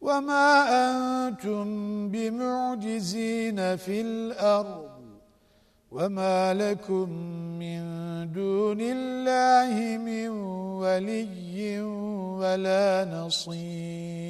وما أنتم بمعجزين في الأرض وما لكم من دون الله من ولي ولا نصير